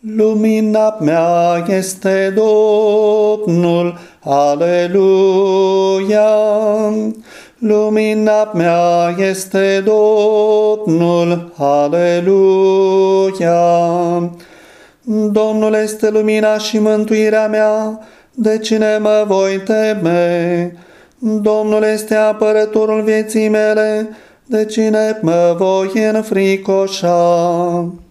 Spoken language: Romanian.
Lumina mea este Domnul, aleluia. Lumina mea este Domnul, aleluia. Domnul este lumina și mântuirea mea, de cine mă voi teme? Domnul este apărătorul vieții mele, de cine mă voi înfricoșa?